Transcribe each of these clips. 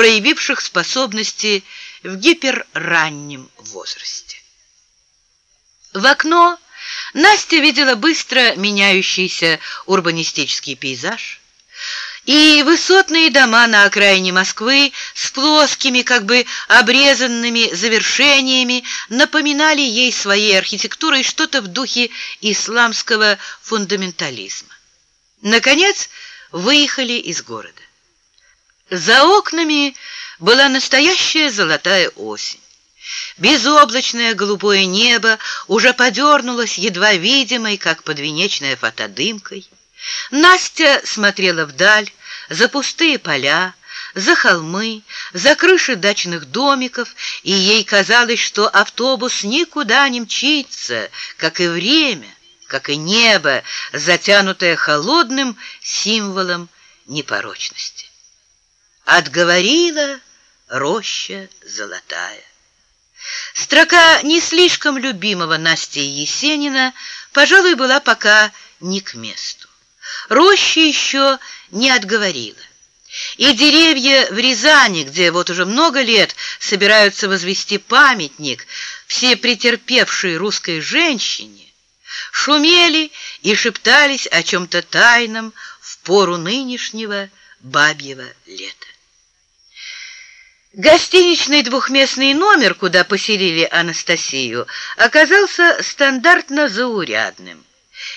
проявивших способности в гиперраннем возрасте. В окно Настя видела быстро меняющийся урбанистический пейзаж, и высотные дома на окраине Москвы с плоскими, как бы обрезанными завершениями напоминали ей своей архитектурой что-то в духе исламского фундаментализма. Наконец, выехали из города. За окнами была настоящая золотая осень. Безоблачное голубое небо уже подернулось едва видимой, как подвенечная фотодымкой. Настя смотрела вдаль, за пустые поля, за холмы, за крыши дачных домиков, и ей казалось, что автобус никуда не мчится, как и время, как и небо, затянутое холодным символом непорочности. Отговорила роща золотая. Строка не слишком любимого Насти Есенина, пожалуй, была пока не к месту. Роща еще не отговорила. И деревья в Рязани, где вот уже много лет собираются возвести памятник все претерпевшие русской женщине, шумели и шептались о чем-то тайном в пору нынешнего бабьего лета. Гостиничный двухместный номер, куда поселили Анастасию, оказался стандартно заурядным.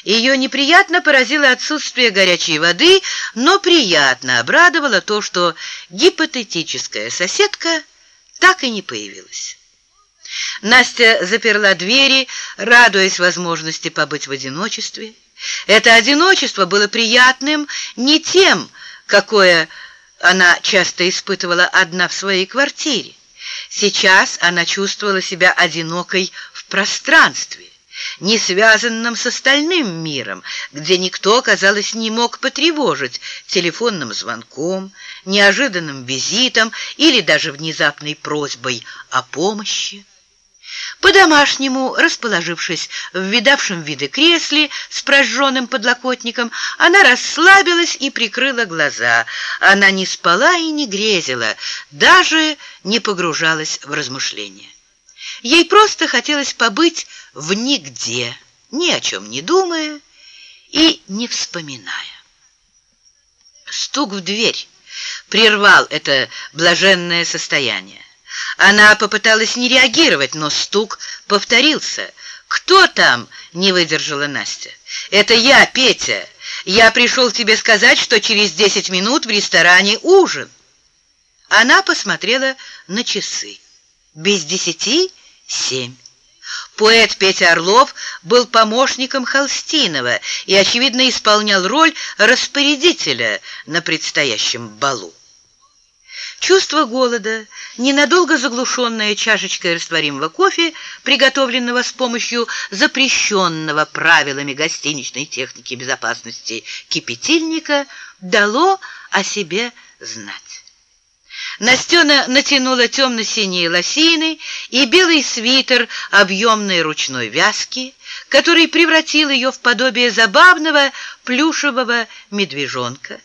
Ее неприятно поразило отсутствие горячей воды, но приятно обрадовало то, что гипотетическая соседка так и не появилась. Настя заперла двери, радуясь возможности побыть в одиночестве. Это одиночество было приятным не тем, какое она часто испытывала одна в своей квартире. Сейчас она чувствовала себя одинокой в пространстве, не связанном с остальным миром, где никто, казалось, не мог потревожить телефонным звонком, неожиданным визитом или даже внезапной просьбой о помощи. По-домашнему, расположившись в видавшем виды кресле с прожженным подлокотником, она расслабилась и прикрыла глаза. Она не спала и не грезила, даже не погружалась в размышления. Ей просто хотелось побыть в нигде, ни о чем не думая и не вспоминая. Стук в дверь прервал это блаженное состояние. Она попыталась не реагировать, но стук повторился. «Кто там?» — не выдержала Настя. «Это я, Петя. Я пришел тебе сказать, что через десять минут в ресторане ужин». Она посмотрела на часы. Без десяти — семь. Поэт Петя Орлов был помощником Холстинова и, очевидно, исполнял роль распорядителя на предстоящем балу. Чувство голода, ненадолго заглушенное чашечкой растворимого кофе, приготовленного с помощью запрещенного правилами гостиничной техники безопасности кипятильника, дало о себе знать. Настена натянула темно-синие лосины и белый свитер объемной ручной вязки, который превратил ее в подобие забавного плюшевого медвежонка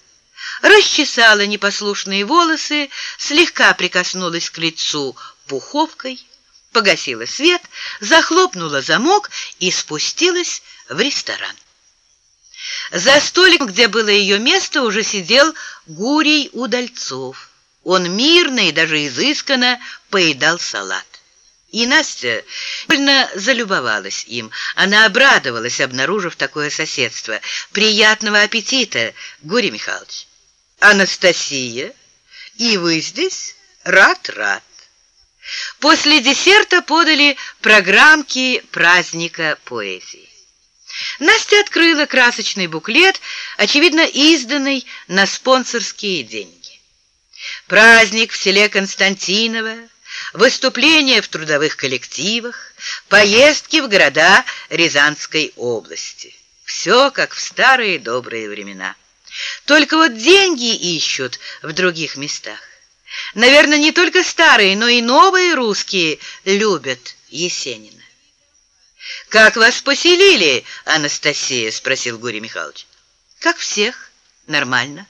расчесала непослушные волосы, слегка прикоснулась к лицу пуховкой, погасила свет, захлопнула замок и спустилась в ресторан. За столиком, где было ее место, уже сидел Гурий Удальцов. Он мирно и даже изысканно поедал салат. И Настя больно залюбовалась им. Она обрадовалась, обнаружив такое соседство. «Приятного аппетита, Гурий Михайлович!» Анастасия, и вы здесь? Рад-рад. После десерта подали программки праздника поэзии. Настя открыла красочный буклет, очевидно, изданный на спонсорские деньги. Праздник в селе Константиново, выступления в трудовых коллективах, поездки в города Рязанской области. Все как в старые добрые времена. Только вот деньги ищут в других местах. Наверное, не только старые, но и новые русские любят Есенина. «Как вас поселили, Анастасия?» — спросил Гурий Михайлович. «Как всех. Нормально».